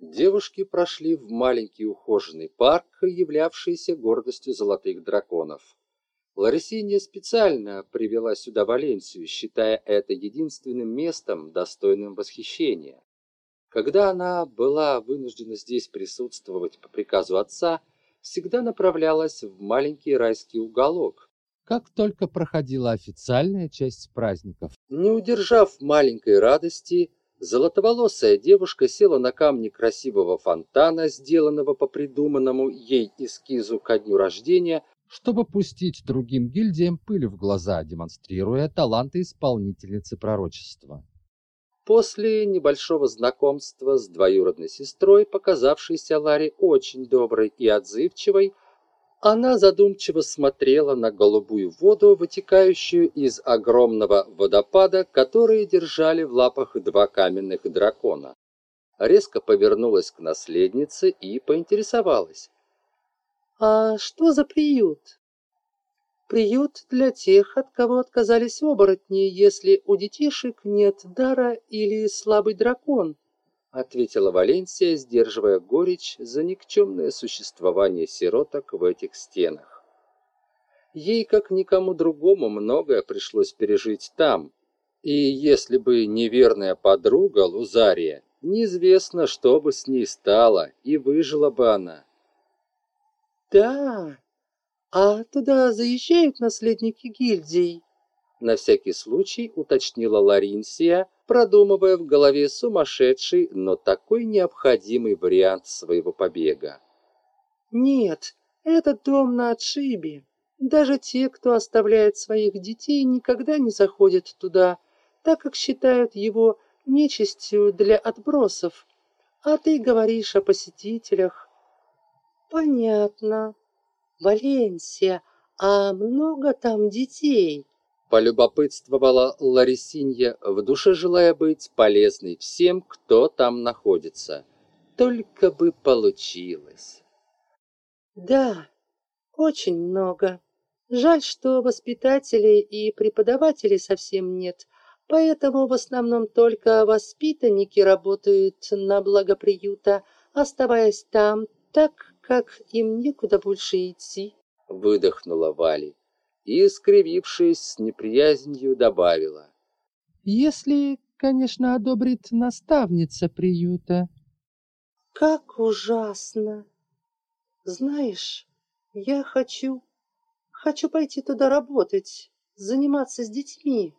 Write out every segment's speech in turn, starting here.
Девушки прошли в маленький ухоженный парк, являвшийся гордостью золотых драконов. Ларисинья специально привела сюда Валенсию, считая это единственным местом, достойным восхищения. Когда она была вынуждена здесь присутствовать по приказу отца, всегда направлялась в маленький райский уголок, как только проходила официальная часть праздников. Не удержав маленькой радости, Золотоволосая девушка села на камни красивого фонтана, сделанного по придуманному ей эскизу ко дню рождения, чтобы пустить другим гильдиям пыль в глаза, демонстрируя таланты исполнительницы пророчества. После небольшого знакомства с двоюродной сестрой, показавшейся Ларе очень доброй и отзывчивой, она задумчиво смотрела на голубую воду, вытекающую из огромного водопада, который держали в лапах два каменных дракона. Резко повернулась к наследнице и поинтересовалась. «А что за приют?» «Приют для тех, от кого отказались оборотни, если у детишек нет дара или слабый дракон», ответила Валенсия, сдерживая горечь за никчемное существование сироток в этих стенах. Ей, как никому другому, многое пришлось пережить там, и если бы неверная подруга Лузария, неизвестно, что бы с ней стало, и выжила бы она. «Да, а туда заезжают наследники гильдий?» На всякий случай уточнила Ларинсия, продумывая в голове сумасшедший, но такой необходимый вариант своего побега. «Нет, этот дом на отшибе. Даже те, кто оставляет своих детей, никогда не заходят туда, так как считают его нечистью для отбросов. А ты говоришь о посетителях». «Понятно. Валенсия, а много там детей?» Полюбопытствовала Ларисинья, в душе желая быть полезной всем, кто там находится. Только бы получилось. Да, очень много. Жаль, что воспитателей и преподавателей совсем нет, поэтому в основном только воспитанники работают на благо приюта, оставаясь там так, как им некуда больше идти. Выдохнула Вали и, скривившись с неприязнью, добавила. «Если, конечно, одобрит наставница приюта». «Как ужасно! Знаешь, я хочу... хочу пойти туда работать, заниматься с детьми».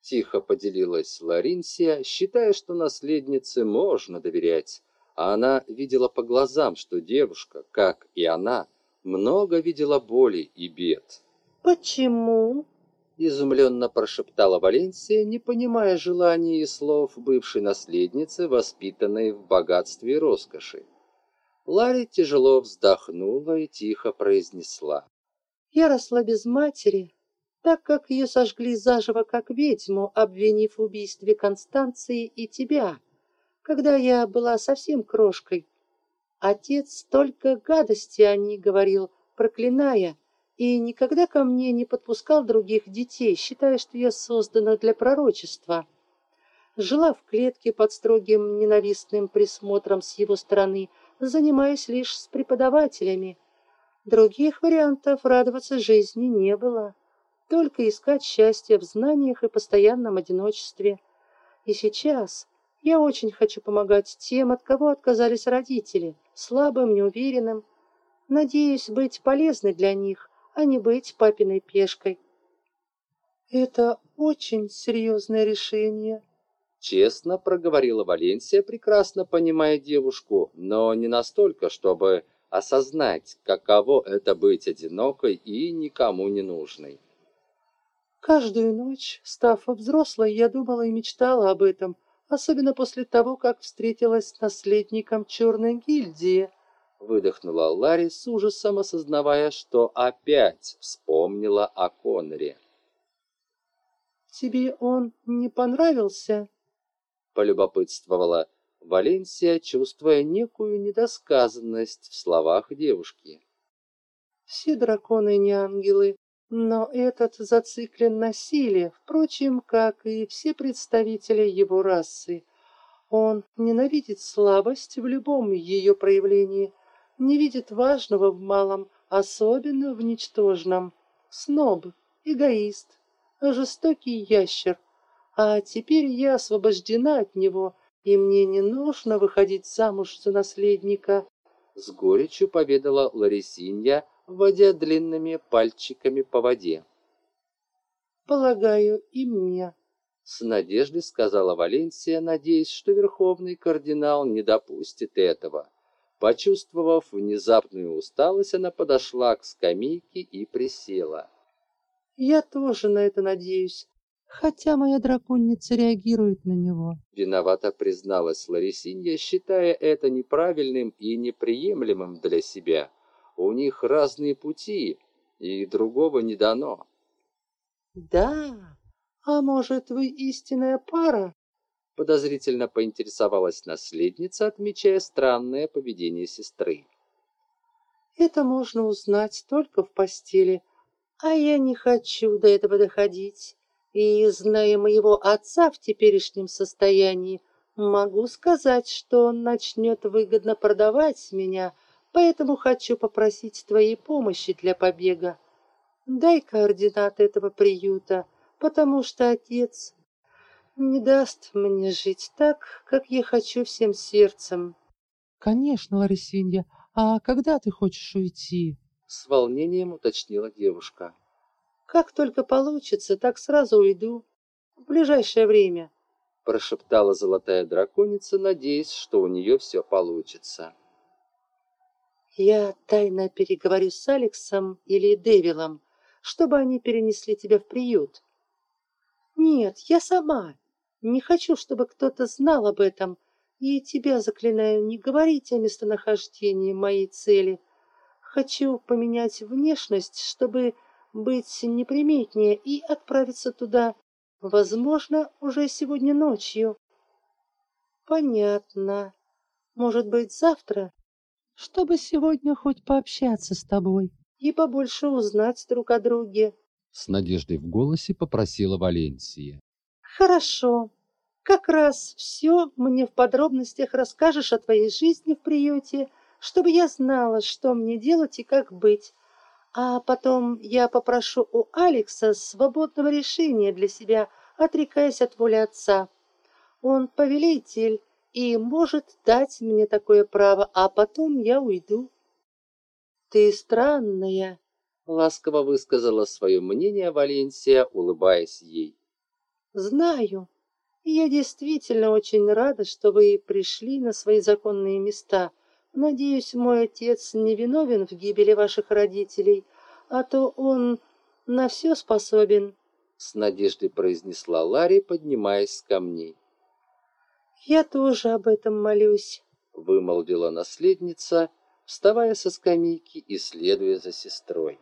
Тихо поделилась Ларинсия, считая, что наследнице можно доверять, а она видела по глазам, что девушка, как и она, много видела боли и бед. «Почему?» — изумленно прошептала Валенсия, не понимая желаний и слов бывшей наследницы, воспитанной в богатстве и роскоши. Ларри тяжело вздохнула и тихо произнесла. «Я росла без матери, так как ее сожгли заживо как ведьму, обвинив в убийстве Констанции и тебя, когда я была совсем крошкой. Отец только гадости о ней говорил, проклиная, и никогда ко мне не подпускал других детей, считая, что я создана для пророчества. Жила в клетке под строгим ненавистным присмотром с его стороны, занимаясь лишь с преподавателями. Других вариантов радоваться жизни не было, только искать счастье в знаниях и постоянном одиночестве. И сейчас я очень хочу помогать тем, от кого отказались родители, слабым, неуверенным. Надеюсь быть полезной для них, а не быть папиной пешкой. Это очень серьезное решение. Честно проговорила Валенсия, прекрасно понимая девушку, но не настолько, чтобы осознать, каково это быть одинокой и никому не нужной. Каждую ночь, став взрослой, я думала и мечтала об этом, особенно после того, как встретилась с наследником Черной гильдии выдохнула Ларри с ужасом, осознавая, что опять вспомнила о Конноре. «Тебе он не понравился?» — полюбопытствовала Валенсия, чувствуя некую недосказанность в словах девушки. «Все драконы не ангелы, но этот зациклен на силе, впрочем, как и все представители его расы. Он ненавидит слабость в любом ее проявлении, не видит важного в малом, особенно в ничтожном. Сноб, эгоист, жестокий ящер. А теперь я освобождена от него, и мне не нужно выходить замуж за наследника. С горечью поведала Ларисинья, водя длинными пальчиками по воде. Полагаю, и мне. С надеждой сказала Валенсия, надеясь, что верховный кардинал не допустит этого. Почувствовав внезапную усталость, она подошла к скамейке и присела. Я тоже на это надеюсь, хотя моя драконица реагирует на него. Виновато призналась Ларисинья, считая это неправильным и неприемлемым для себя. У них разные пути, и другого не дано. Да, а может, вы истинная пара? Подозрительно поинтересовалась наследница, отмечая странное поведение сестры. Это можно узнать только в постели, а я не хочу до этого доходить. И, зная моего отца в теперешнем состоянии, могу сказать, что он начнет выгодно продавать меня, поэтому хочу попросить твоей помощи для побега. Дай координаты этого приюта, потому что отец не даст мне жить так, как я хочу всем сердцем. Конечно, Ларисинья, а когда ты хочешь уйти? С волнением уточнила девушка. Как только получится, так сразу уйду. В ближайшее время. Прошептала золотая драконица, надеясь, что у нее все получится. Я тайно переговорю с Алексом или Девилом, чтобы они перенесли тебя в приют. Нет, я сама. Не хочу, чтобы кто-то знал об этом. И тебя заклинаю не говорить о местонахождении моей цели. Хочу поменять внешность, чтобы быть неприметнее и отправиться туда, возможно, уже сегодня ночью. Понятно. Может быть, завтра? Чтобы сегодня хоть пообщаться с тобой. И побольше узнать друг о друге. С надеждой в голосе попросила Валенсия. Хорошо. Как раз все мне в подробностях расскажешь о твоей жизни в приюте, чтобы я знала, что мне делать и как быть. А потом я попрошу у Алекса свободного решения для себя, отрекаясь от воли отца. Он повелитель и может дать мне такое право, а потом я уйду. Ты странная, ласково высказала свое мнение Валенсия, улыбаясь ей. Знаю. Я действительно очень рада, что вы пришли на свои законные места. Надеюсь, мой отец не виновен в гибели ваших родителей, а то он на все способен. С надеждой произнесла Ларри, поднимаясь с камней. Я тоже об этом молюсь, вымолвила наследница, вставая со скамейки и следуя за сестрой.